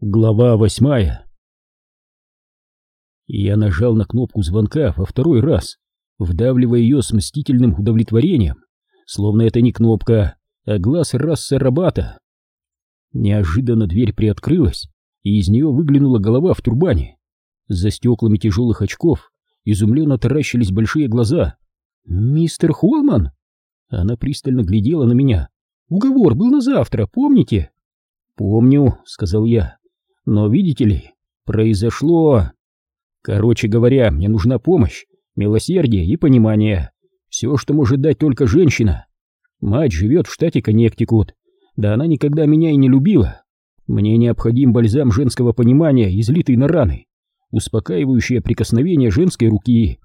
Глава восьмая Я нажал на кнопку звонка во второй раз, вдавливая ее с мстительным удовлетворением, словно это не кнопка, а глаз Расса Рабата. Неожиданно дверь приоткрылась, и из нее выглянула голова в тюрбане. За стеклами тяжелых очков изумленно таращились большие глаза. «Мистер Холман?» Она пристально глядела на меня. «Уговор был на завтра, помните?» «Помню», — сказал я. Но, видите ли, произошло... Короче говоря, мне нужна помощь, милосердие и понимание. Все, что может дать только женщина. Мать живет в штате Коннектикут. Да она никогда меня и не любила. Мне необходим бальзам женского понимания, излитый на раны. Успокаивающее прикосновение женской руки.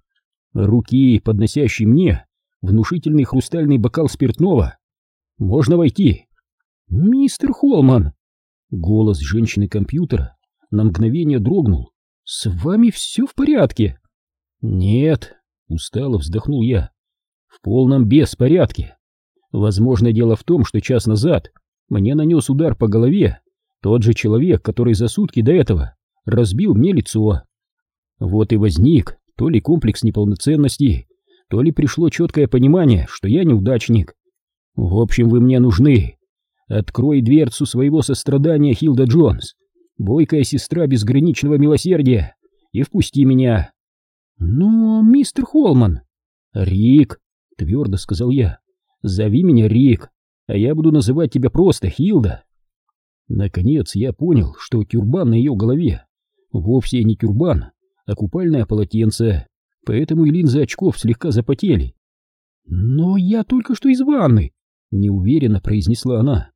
Руки, подносящей мне внушительный хрустальный бокал спиртного. Можно войти. Мистер Холман, Голос женщины-компьютера на мгновение дрогнул. «С вами все в порядке?» «Нет», — устало вздохнул я. «В полном беспорядке. Возможно, дело в том, что час назад мне нанес удар по голове тот же человек, который за сутки до этого разбил мне лицо. Вот и возник то ли комплекс неполноценности, то ли пришло четкое понимание, что я неудачник. В общем, вы мне нужны, Открой дверцу своего сострадания, Хилда Джонс, бойкая сестра безграничного милосердия, и впусти меня. Но, мистер Холман... Рик, твердо сказал я, зови меня Рик, а я буду называть тебя просто Хилда. Наконец я понял, что тюрбан на ее голове вовсе не тюрбан, а купальное полотенце, поэтому и линзы очков слегка запотели. «Но я только что из ванны», — неуверенно произнесла она.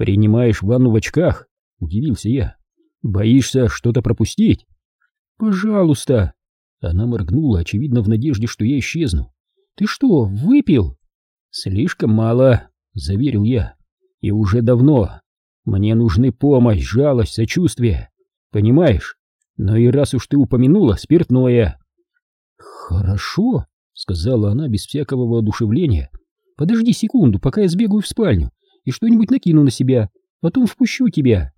«Принимаешь ванну в очках?» — удивился я. «Боишься что-то пропустить?» «Пожалуйста!» Она моргнула, очевидно, в надежде, что я исчезну. «Ты что, выпил?» «Слишком мало», — заверил я. «И уже давно. Мне нужны помощь, жалость, сочувствие. Понимаешь? Но и раз уж ты упомянула спиртное...» «Хорошо», — сказала она без всякого воодушевления. «Подожди секунду, пока я сбегаю в спальню и что-нибудь накину на себя, потом впущу тебя.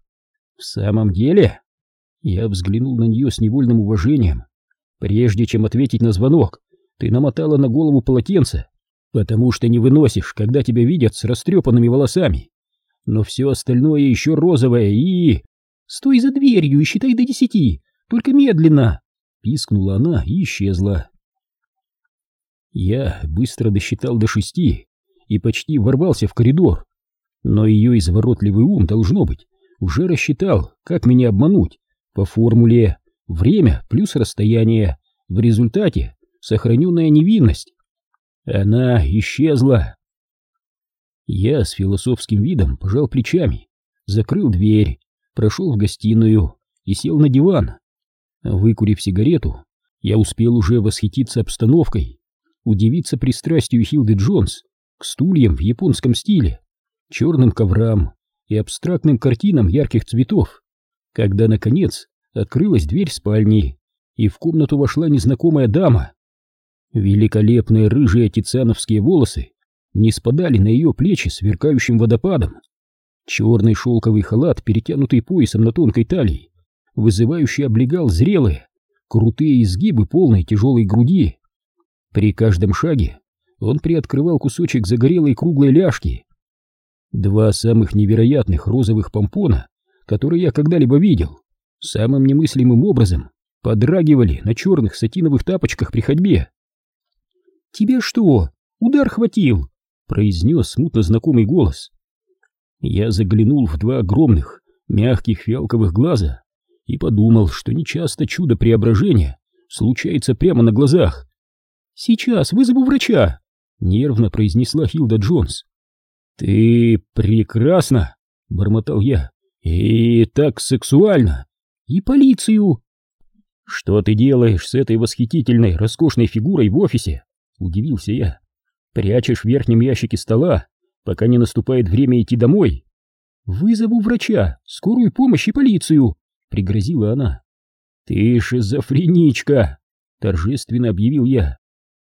В самом деле? Я взглянул на нее с невольным уважением. Прежде чем ответить на звонок, ты намотала на голову полотенце, потому что не выносишь, когда тебя видят с растрепанными волосами. Но все остальное еще розовое и... Стой за дверью и считай до десяти, только медленно! Пискнула она и исчезла. Я быстро досчитал до шести и почти ворвался в коридор, но ее изворотливый ум, должно быть, уже рассчитал, как меня обмануть по формуле «время плюс расстояние», в результате сохраненная невинность. Она исчезла. Я с философским видом пожал плечами, закрыл дверь, прошел в гостиную и сел на диван. Выкурив сигарету, я успел уже восхититься обстановкой, удивиться пристрастию Хилды Джонс к стульям в японском стиле черным коврам и абстрактным картинам ярких цветов, когда, наконец, открылась дверь спальни, и в комнату вошла незнакомая дама. Великолепные рыжие тициановские волосы не спадали на ее плечи сверкающим водопадом. Черный шелковый халат, перетянутый поясом на тонкой талии, вызывающе облегал зрелые, крутые изгибы полной тяжелой груди. При каждом шаге он приоткрывал кусочек загорелой круглой ляжки, Два самых невероятных розовых помпона, которые я когда-либо видел, самым немыслимым образом подрагивали на черных сатиновых тапочках при ходьбе. «Тебе что, удар хватил?» — произнес смутно знакомый голос. Я заглянул в два огромных, мягких фиалковых глаза и подумал, что нечасто чудо преображения случается прямо на глазах. «Сейчас вызову врача!» — нервно произнесла Хилда Джонс. «Ты прекрасна!» — бормотал я. «И так сексуально! И полицию!» «Что ты делаешь с этой восхитительной, роскошной фигурой в офисе?» — удивился я. «Прячешь в верхнем ящике стола, пока не наступает время идти домой?» «Вызову врача, скорую помощь и полицию!» — пригрозила она. «Ты шизофреничка!» — торжественно объявил я.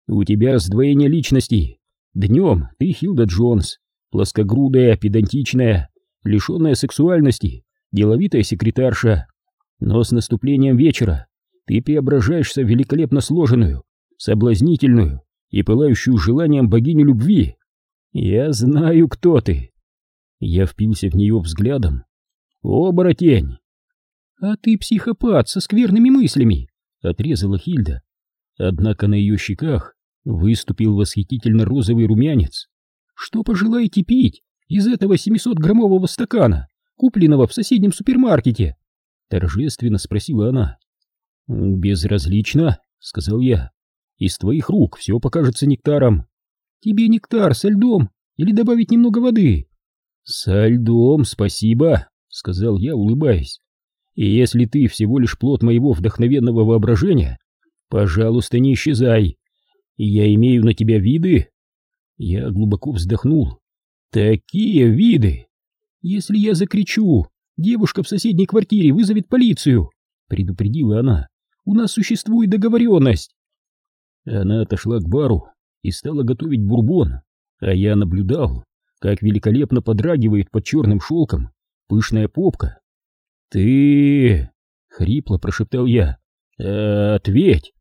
«У тебя раздвоение личности. Днем ты Хилда Джонс, плоскогрудая, педантичная, лишенная сексуальности, деловитая секретарша, но с наступлением вечера ты преображаешься в великолепно сложенную, соблазнительную и пылающую желанием богиню любви. Я знаю, кто ты. Я впился в нее взглядом. Оборотень! А ты психопат со скверными мыслями, отрезала Хильда. Однако на ее щеках выступил восхитительно розовый румянец. Что пожелаете пить из этого 700-граммового стакана, купленного в соседнем супермаркете? Торжественно спросила она. «Безразлично», — сказал я. «Из твоих рук все покажется нектаром». «Тебе нектар со льдом или добавить немного воды?» «Со льдом, спасибо», — сказал я, улыбаясь. «И если ты всего лишь плод моего вдохновенного воображения, пожалуйста, не исчезай. Я имею на тебя виды?» Я глубоко вздохнул. «Такие виды! Если я закричу, девушка в соседней квартире вызовет полицию!» предупредила она. У нас существует договоренность. Она отошла к бару и стала готовить бурбон, а я наблюдал, как великолепно подрагивает под черным шелком пышная попка. «Ты...» — хрипло прошептал я. «Ответь!»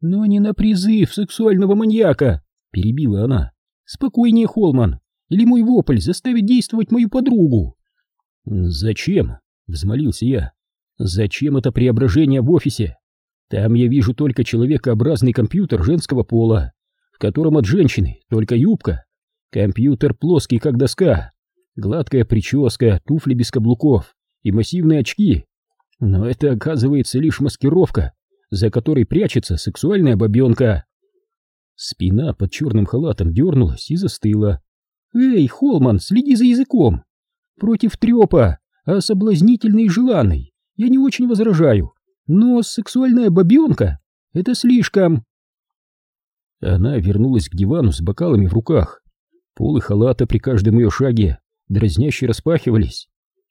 «Но не на призыв сексуального маньяка!» — перебила она. «Спокойнее, Холман, или мой вопль заставит действовать мою подругу!» «Зачем?» — взмолился я. «Зачем это преображение в офисе? Там я вижу только человекообразный компьютер женского пола, в котором от женщины только юбка. Компьютер плоский, как доска, гладкая прическа, туфли без каблуков и массивные очки. Но это оказывается лишь маскировка, за которой прячется сексуальная бабенка. Спина под черным халатом дернулась и застыла. «Эй, Холман, следи за языком! Против трепа, а соблазнительный и желанный, я не очень возражаю, но сексуальная бабенка — это слишком. Она вернулась к дивану с бокалами в руках. Полы халата при каждом ее шаге дразняще распахивались.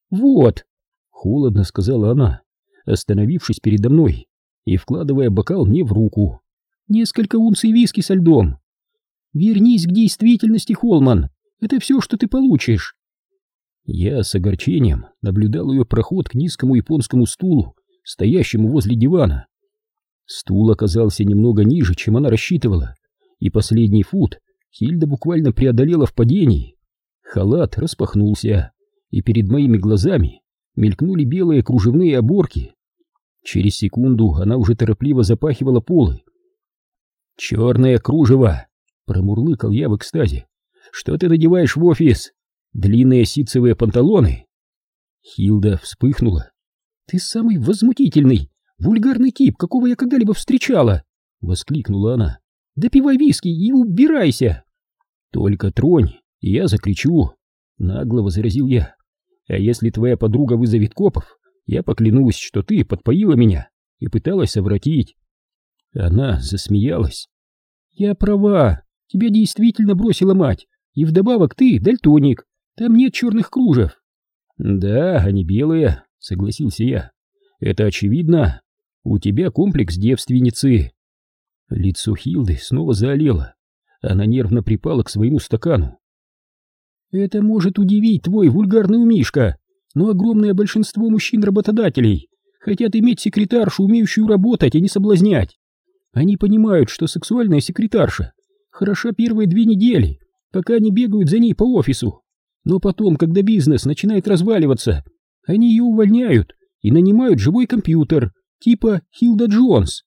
«Вот!» — холодно сказала она, остановившись передо мной и вкладывая бокал мне в руку. «Несколько унций виски со льдом. Вернись к действительности, Холман. Это все, что ты получишь». Я с огорчением наблюдал ее проход к низкому японскому стулу, стоящему возле дивана. Стул оказался немного ниже, чем она рассчитывала, и последний фут Хильда буквально преодолела в падении. Халат распахнулся, и перед моими глазами мелькнули белые кружевные оборки. Через секунду она уже торопливо запахивала полы. «Черное кружево!» — промурлыкал я в экстазе. «Что ты надеваешь в офис? Длинные ситцевые панталоны?» Хилда вспыхнула «Ты самый возмутительный, вульгарный тип, какого я когда-либо встречала!» — воскликнула она. «Допивай виски и убирайся!» «Только тронь, и я закричу!» — нагло возразил я. «А если твоя подруга вызовет копов, я поклянусь, что ты подпоила меня и пыталась совратить!» Она засмеялась. «Я права, тебя действительно бросила мать, и вдобавок ты дальтоник, там нет черных кружев!» «Да, они белые, — согласился я. «Это очевидно. У тебя комплекс девственницы». Лицо Хилды снова заолело. Она нервно припала к своему стакану. «Это может удивить твой вульгарный умишка, но огромное большинство мужчин-работодателей хотят иметь секретаршу, умеющую работать, а не соблазнять. Они понимают, что сексуальная секретарша хороша первые две недели, пока они бегают за ней по офису. Но потом, когда бизнес начинает разваливаться, они ее увольняют и нанимают живой компьютер, типа Хилда Джонс.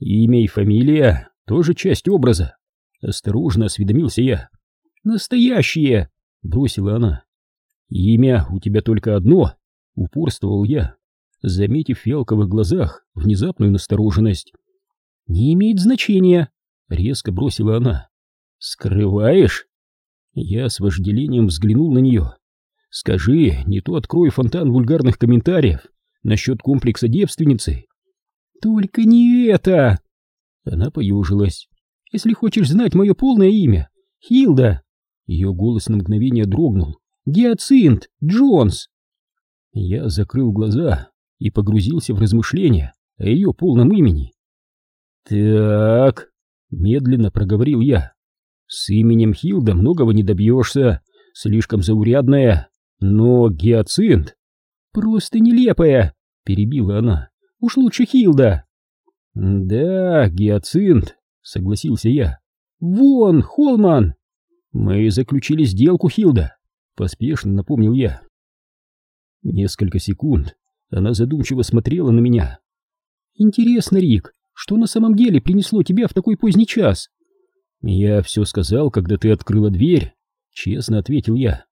Имя и фамилия тоже часть образа. Осторожно осведомился я. Настоящие, бросила она. Имя у тебя только одно, упорствовал я, заметив в фиалковых глазах внезапную настороженность. Не имеет значения, резко бросила она. Скрываешь? Я с вожделением взглянул на нее. Скажи, не то открой фонтан вульгарных комментариев насчет комплекса девственницы. Только не это! Она поюжилась. Если хочешь знать мое полное имя, Хилда. Ее голос на мгновение дрогнул. Гиацинт Джонс. Я закрыл глаза и погрузился в размышления о ее полном имени. «Так», — медленно проговорил я, — «с именем Хилда многого не добьешься, слишком заурядная, но гиацинт... Просто нелепая, перебила она. Уж лучше Хилда. Да, гиацинт, согласился я. Вон, Холман. Мы заключили сделку, Хилда, поспешно напомнил я. Несколько секунд она задумчиво смотрела на меня. Интересно, Рик, что на самом деле принесло тебя в такой поздний час? Я все сказал, когда ты открыла дверь, честно ответил я.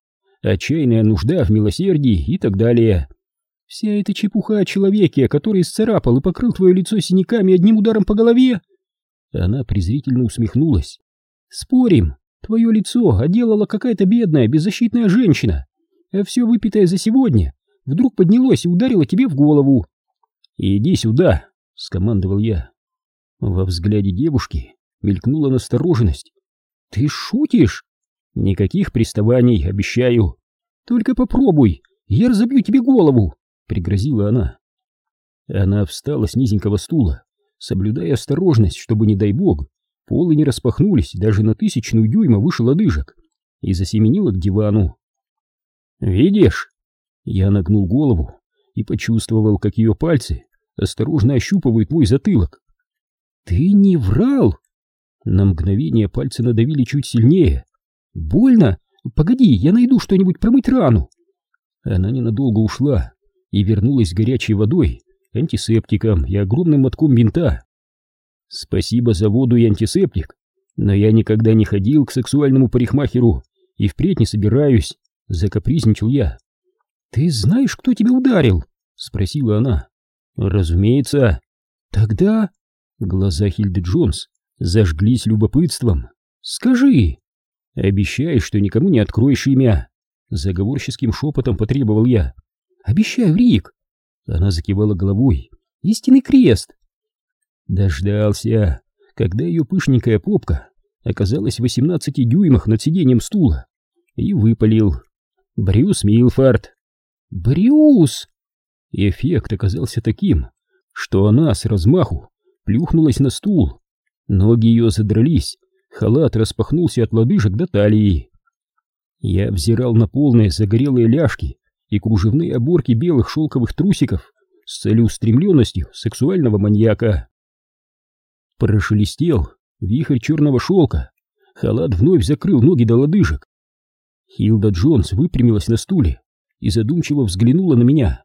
Отчаянная нужда в милосердии и так далее. Вся эта чепуха о человеке, который исцарапал и покрыл твое лицо синяками одним ударом по голове? Она презрительно усмехнулась. Спорим, твое лицо оделала какая-то бедная, беззащитная женщина, а все выпитое за сегодня вдруг поднялось и ударило тебе в голову. «Иди сюда!» — скомандовал я. Во взгляде девушки мелькнула настороженность. «Ты шутишь?» «Никаких приставаний, обещаю. Только попробуй, я разобью тебе голову!» — пригрозила она. Она встала с низенького стула, соблюдая осторожность, чтобы, не дай бог, полы не распахнулись даже на тысячную дюйма выше лодыжек, и засеменила к дивану. «Видишь?» Я нагнул голову и почувствовал, как ее пальцы осторожно ощупывают мой затылок. «Ты не врал!» На мгновение пальцы надавили чуть сильнее. «Больно? Погоди, я найду что-нибудь промыть рану!» Она ненадолго ушла и вернулась с горячей водой, антисептиком и огромным мотком бинта. «Спасибо за воду и антисептик, но я никогда не ходил к сексуальному парикмахеру и впредь не собираюсь», — закапризничал я. «Ты знаешь, кто тебя ударил?» — спросила она. «Разумеется». «Тогда...» Глаза Хильды Джонс зажглись любопытством. «Скажи!» «Обещай, что никому не откроешь имя!» Заговорческим шепотом потребовал я. «Обещаю, Рик!» Она закивала головой. «Истинный крест!» Дождался, когда ее пышненькая попка оказалась в восемнадцати дюймах над сиденьем стула, и выпалил. «Брюс Милфорд!» «Брюс!» Эффект оказался таким, что она с размаху плюхнулась на стул. Ноги ее задрались, халат распахнулся от лодыжек до талии. Я взирал на полные загорелые ляжки и кружевные оборки белых шелковых трусиков с целеустремленностью сексуального маньяка. Прошелестел вихрь черного шелка, халат вновь закрыл ноги до лодыжек. Хилда Джонс выпрямилась на стуле и задумчиво взглянула на меня.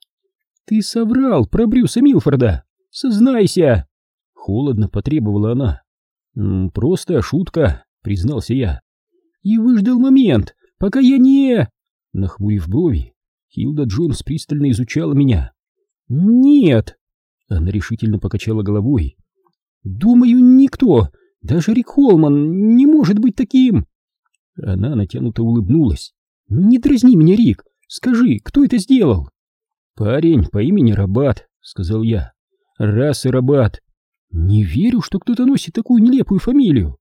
«Ты соврал про Брюса Милфорда! Сознайся!» Холодно потребовала она. «Просто шутка», — признался я. «И выждал момент, пока я не...» Нахмурив брови, Хилда Джонс пристально изучала меня. «Нет!» Она решительно покачала головой. «Думаю, никто, даже Рик Холман, не может быть таким!» Она натянуто улыбнулась. «Не дразни меня, Рик! Скажи, кто это сделал?» «Парень по имени Рабат», — сказал я. «Раз и Рабат». «Не верю, что кто-то носит такую нелепую фамилию».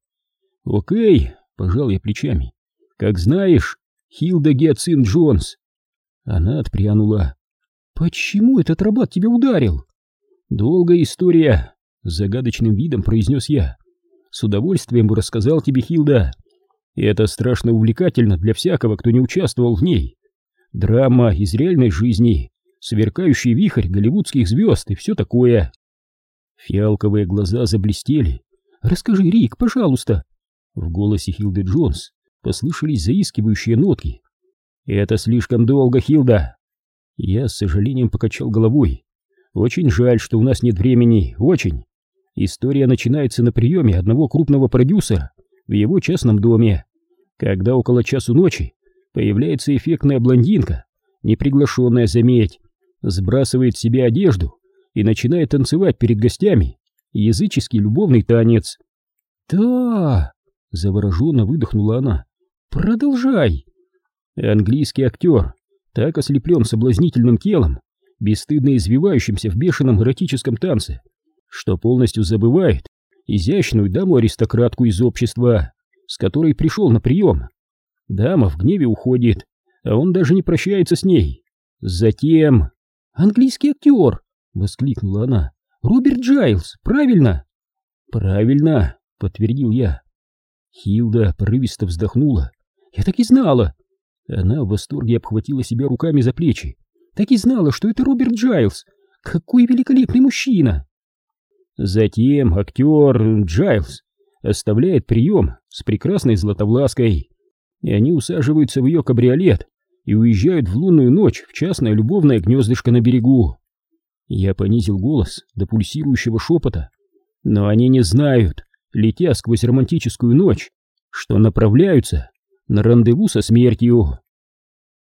«Окей», — пожал я плечами. «Как знаешь, Хилда Гиацин Джонс». Она отпрянула. «Почему этот Рабат тебя ударил?» «Долгая история», — загадочным видом произнес я. «С удовольствием бы рассказал тебе, Хилда. И это страшно увлекательно для всякого, кто не участвовал в ней. Драма из реальной жизни, сверкающий вихрь голливудских звезд и все такое. Фиалковые глаза заблестели. «Расскажи, Рик, пожалуйста!» В голосе Хилды Джонс послышались заискивающие нотки. «Это слишком долго, Хилда!» Я с сожалением покачал головой. «Очень жаль, что у нас нет времени, очень!» История начинается на приеме одного крупного продюсера в его частном доме, когда около часу ночи появляется эффектная блондинка, неприглашенная, заметь, сбрасывает с себя одежду и начинает танцевать перед гостями языческий любовный танец. «Да!» — завороженно выдохнула она. «Продолжай!» Английский актер так ослеплен соблазнительным телом, бесстыдно извивающимся в бешеном эротическом танце, что полностью забывает изящную даму-аристократку из общества, с которой пришел на прием. Дама в гневе уходит, а он даже не прощается с ней. Затем... «Английский актер!» — воскликнула она. «Роберт Джайлз, правильно?» «Правильно!» — подтвердил я. Хилда порывисто вздохнула. «Я так и знала!» Она в восторге обхватила себя руками за плечи. так и знала, что это Роберт Джайлз. Какой великолепный мужчина! Затем актер Джайлз оставляет прием с прекрасной Златовлаской, и они усаживаются в ее кабриолет и уезжают в лунную ночь в частное любовное гнездышко на берегу. Я понизил голос до пульсирующего шепота, но они не знают, летя сквозь романтическую ночь, что направляются на рандеву со смертью.